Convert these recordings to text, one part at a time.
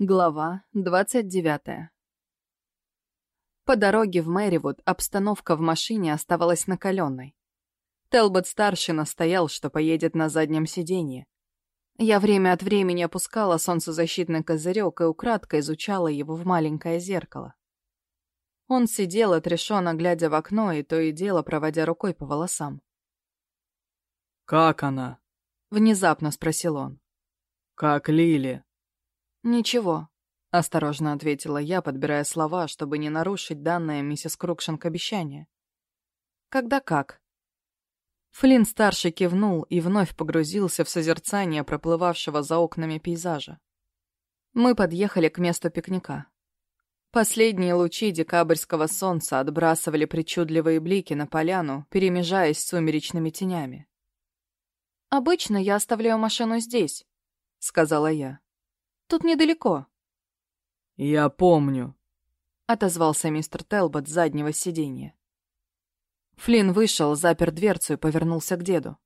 Глава 29 По дороге в Мэривуд обстановка в машине оставалась накаленной. Телбот-старший настоял, что поедет на заднем сиденье. Я время от времени опускала солнцезащитный козырек и украдко изучала его в маленькое зеркало. Он сидел, отрешенно глядя в окно и то и дело проводя рукой по волосам. «Как она?» — внезапно спросил он. «Как Лили?» «Ничего», — осторожно ответила я, подбирая слова, чтобы не нарушить данное миссис Крукшенк обещание. «Когда как?» Флинн старший кивнул и вновь погрузился в созерцание проплывавшего за окнами пейзажа. Мы подъехали к месту пикника. Последние лучи декабрьского солнца отбрасывали причудливые блики на поляну, перемежаясь с сумеречными тенями. «Обычно я оставляю машину здесь», — сказала я. Тут недалеко». «Я помню», — отозвался мистер Телбот с заднего сиденья. Флинн вышел, запер дверцу и повернулся к деду.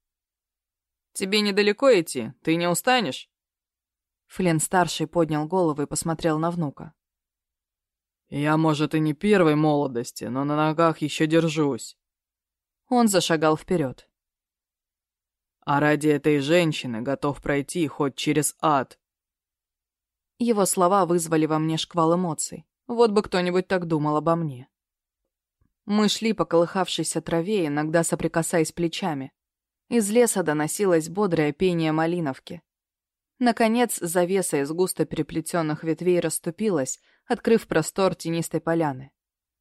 «Тебе недалеко идти? Ты не устанешь?» Флинн-старший поднял голову и посмотрел на внука. «Я, может, и не первой молодости, но на ногах еще держусь». Он зашагал вперед. «А ради этой женщины готов пройти хоть через ад. Его слова вызвали во мне шквал эмоций. Вот бы кто-нибудь так думал обо мне. Мы шли по колыхавшейся траве, иногда соприкасаясь плечами. Из леса доносилось бодрое пение малиновки. Наконец, завеса из густо переплетенных ветвей расступилась, открыв простор тенистой поляны.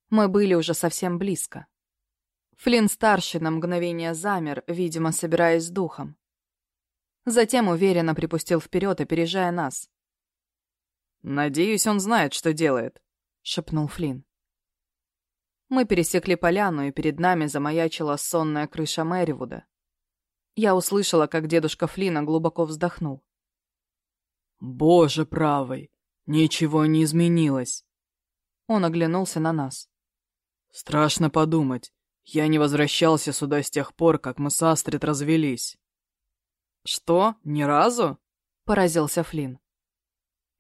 Мы были уже совсем близко. Флинн старший на мгновение замер, видимо, собираясь с духом. Затем уверенно припустил вперед, опережая нас. «Надеюсь, он знает, что делает», — шепнул Флинн. Мы пересекли поляну, и перед нами замаячила сонная крыша Мэривуда. Я услышала, как дедушка Флина глубоко вздохнул. «Боже правый, ничего не изменилось!» Он оглянулся на нас. «Страшно подумать. Я не возвращался сюда с тех пор, как мы с Астрид развелись». «Что, ни разу?» — поразился Флинн.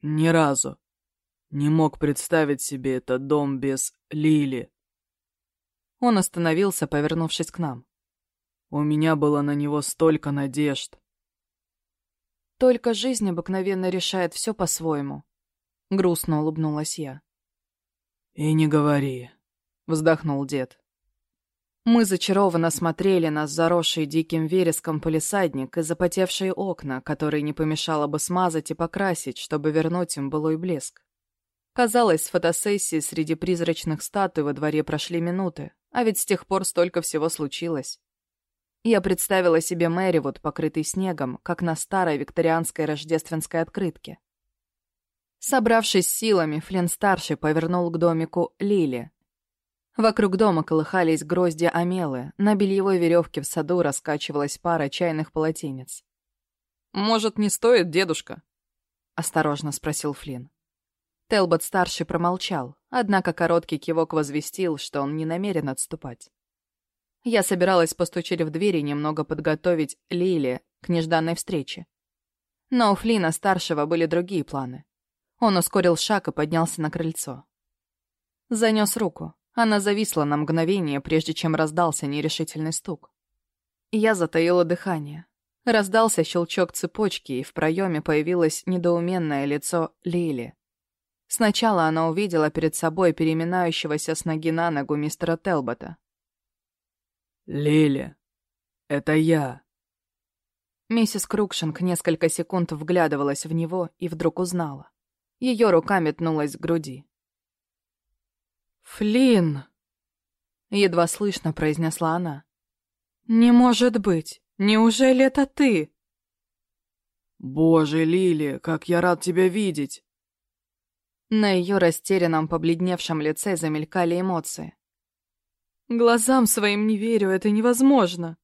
Ни разу. Не мог представить себе этот дом без Лили. Он остановился, повернувшись к нам. У меня было на него столько надежд. Только жизнь обыкновенно решает все по-своему. Грустно улыбнулась я. И не говори, вздохнул дед. Мы зачарованно смотрели на заросший диким вереском полисадник и запотевшие окна, которые не помешало бы смазать и покрасить, чтобы вернуть им былой блеск. Казалось, с фотосессии среди призрачных статуй во дворе прошли минуты, а ведь с тех пор столько всего случилось. Я представила себе Мэривуд, покрытый снегом, как на старой викторианской рождественской открытке. Собравшись силами, Флинн-старший повернул к домику Лили, Вокруг дома колыхались грозди амелы, на бельевой веревке в саду раскачивалась пара чайных полотенец. «Может, не стоит, дедушка?» — осторожно спросил Флинн. Телбот-старший промолчал, однако короткий кивок возвестил, что он не намерен отступать. Я собиралась постучать в дверь и немного подготовить Лили к нежданной встрече. Но у Флина-старшего были другие планы. Он ускорил шаг и поднялся на крыльцо. Занес руку. Она зависла на мгновение, прежде чем раздался нерешительный стук. Я затаила дыхание. Раздался щелчок цепочки, и в проеме появилось недоуменное лицо Лили. Сначала она увидела перед собой переминающегося с ноги на ногу мистера Телбота. «Лили, это я». Миссис Крукшинг несколько секунд вглядывалась в него и вдруг узнала. Ее рука метнулась к груди. «Флинн!» — едва слышно произнесла она. «Не может быть! Неужели это ты?» «Боже, Лили, как я рад тебя видеть!» На ее растерянном, побледневшем лице замелькали эмоции. «Глазам своим не верю, это невозможно!»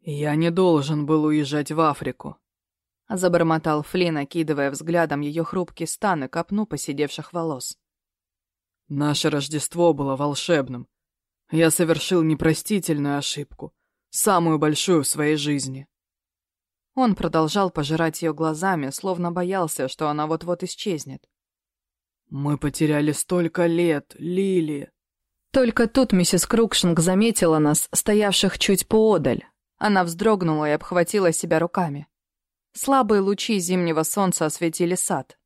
«Я не должен был уезжать в Африку», — забормотал Флинн, окидывая взглядом ее хрупкий стан и копну посидевших волос. Наше Рождество было волшебным. Я совершил непростительную ошибку, самую большую в своей жизни. Он продолжал пожирать ее глазами, словно боялся, что она вот-вот исчезнет. «Мы потеряли столько лет, Лили!» Только тут миссис Крукшинг заметила нас, стоявших чуть поодаль. Она вздрогнула и обхватила себя руками. Слабые лучи зимнего солнца осветили сад.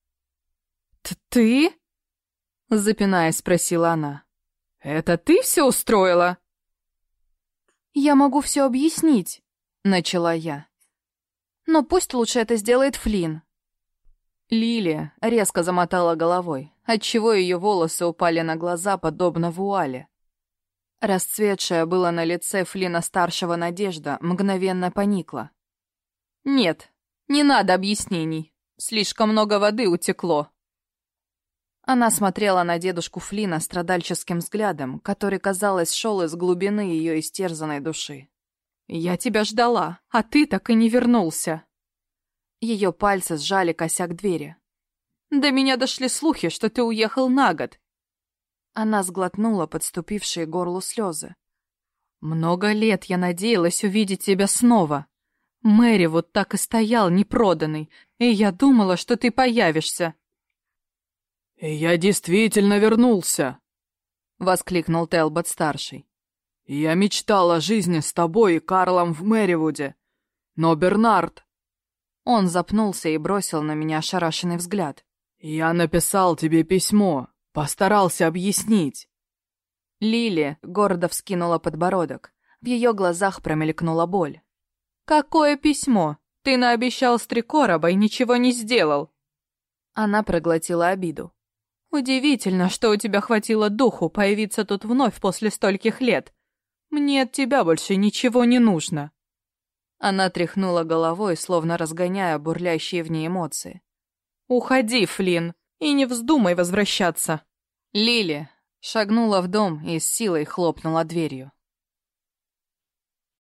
«Ты?» — запинаясь, спросила она. «Это ты все устроила?» «Я могу все объяснить», — начала я. «Но пусть лучше это сделает Флинн». Лилия резко замотала головой, отчего ее волосы упали на глаза, подобно вуале. Расцветшая была на лице Флина-старшего надежда мгновенно поникла. «Нет, не надо объяснений. Слишком много воды утекло». Она смотрела на дедушку Флина страдальческим взглядом, который, казалось, шел из глубины ее истерзанной души. «Я тебя ждала, а ты так и не вернулся». Ее пальцы сжали косяк двери. «До меня дошли слухи, что ты уехал на год». Она сглотнула подступившие горлу слезы. «Много лет я надеялась увидеть тебя снова. Мэри вот так и стоял непроданный, и я думала, что ты появишься». «Я действительно вернулся!» — воскликнул Телбот-старший. «Я мечтал о жизни с тобой и Карлом в Мэривуде. Но Бернард...» Он запнулся и бросил на меня ошарашенный взгляд. «Я написал тебе письмо, постарался объяснить». Лили гордо вскинула подбородок. В ее глазах промелькнула боль. «Какое письмо? Ты наобещал стрекороба и ничего не сделал!» Она проглотила обиду. «Удивительно, что у тебя хватило духу появиться тут вновь после стольких лет. Мне от тебя больше ничего не нужно». Она тряхнула головой, словно разгоняя бурлящие в ней эмоции. «Уходи, Флинн, и не вздумай возвращаться!» Лили шагнула в дом и с силой хлопнула дверью.